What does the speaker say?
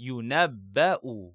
ينبأ.